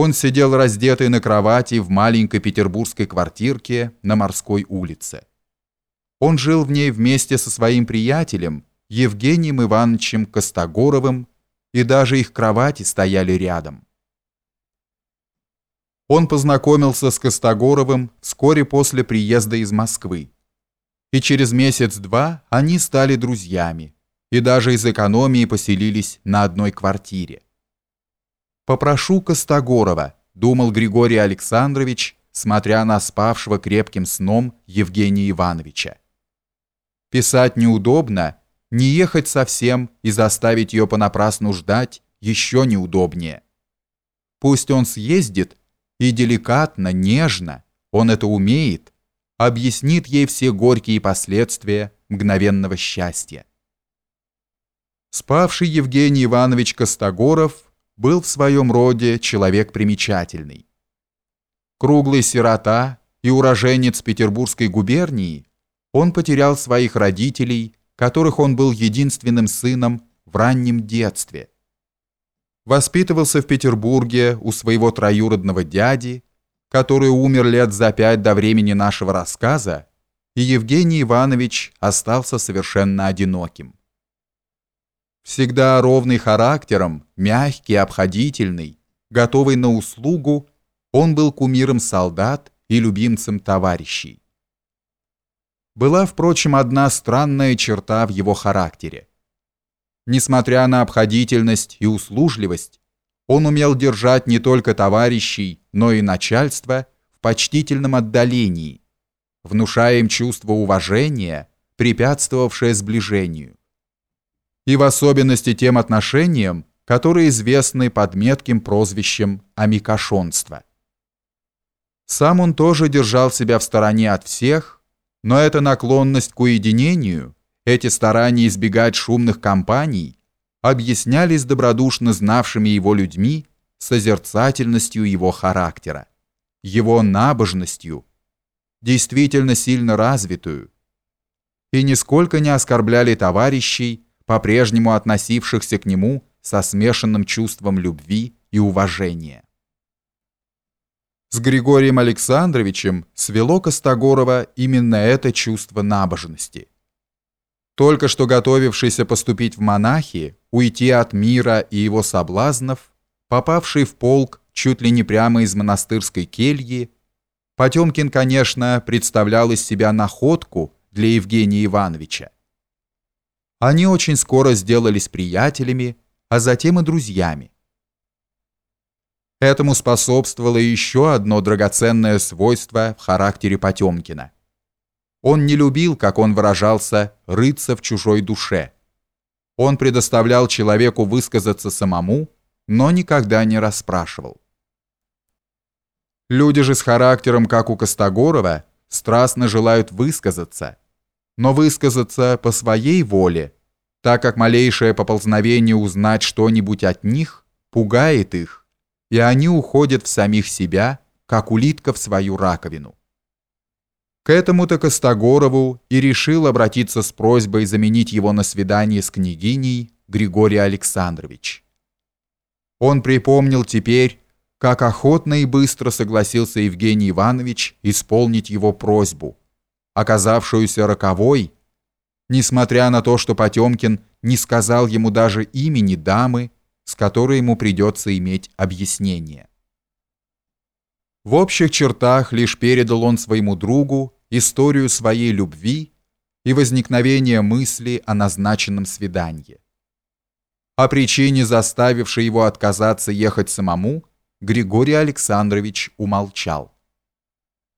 Он сидел раздетый на кровати в маленькой петербургской квартирке на Морской улице. Он жил в ней вместе со своим приятелем Евгением Ивановичем Костогоровым, и даже их кровати стояли рядом. Он познакомился с Костогоровым вскоре после приезда из Москвы. И через месяц-два они стали друзьями и даже из экономии поселились на одной квартире. «Попрошу Костогорова», — думал Григорий Александрович, смотря на спавшего крепким сном Евгения Ивановича. Писать неудобно, не ехать совсем и заставить ее понапрасну ждать еще неудобнее. Пусть он съездит и деликатно, нежно, он это умеет, объяснит ей все горькие последствия мгновенного счастья. Спавший Евгений Иванович Костогоров был в своем роде человек примечательный. Круглый сирота и уроженец Петербургской губернии, он потерял своих родителей, которых он был единственным сыном в раннем детстве. Воспитывался в Петербурге у своего троюродного дяди, который умер лет за пять до времени нашего рассказа, и Евгений Иванович остался совершенно одиноким. Всегда ровный характером, мягкий, обходительный, готовый на услугу, он был кумиром солдат и любимцем товарищей. Была, впрочем, одна странная черта в его характере. Несмотря на обходительность и услужливость, он умел держать не только товарищей, но и начальство в почтительном отдалении, внушая им чувство уважения, препятствовавшее сближению и в особенности тем отношениям, которые известны под метким прозвищем амикошонства. Сам он тоже держал себя в стороне от всех, но эта наклонность к уединению, эти старания избегать шумных компаний объяснялись добродушно знавшими его людьми созерцательностью его характера, его набожностью, действительно сильно развитую, и нисколько не оскорбляли товарищей, по-прежнему относившихся к нему со смешанным чувством любви и уважения. С Григорием Александровичем свело Костогорова именно это чувство набожности. Только что готовившийся поступить в монахи, уйти от мира и его соблазнов, попавший в полк чуть ли не прямо из монастырской кельи, Потемкин, конечно, представлял из себя находку для Евгения Ивановича. Они очень скоро сделались приятелями, а затем и друзьями. Этому способствовало еще одно драгоценное свойство в характере Потемкина. Он не любил, как он выражался, рыться в чужой душе. Он предоставлял человеку высказаться самому, но никогда не расспрашивал. Люди же с характером, как у Костогорова, страстно желают высказаться – но высказаться по своей воле, так как малейшее поползновение узнать что-нибудь от них пугает их, и они уходят в самих себя, как улитка в свою раковину. К этому-то Костогорову и решил обратиться с просьбой заменить его на свидание с княгиней Григорий Александрович. Он припомнил теперь, как охотно и быстро согласился Евгений Иванович исполнить его просьбу, оказавшуюся роковой, несмотря на то, что Потемкин не сказал ему даже имени дамы, с которой ему придется иметь объяснение. В общих чертах лишь передал он своему другу историю своей любви и возникновение мысли о назначенном свидании. О причине, заставившей его отказаться ехать самому, Григорий Александрович умолчал.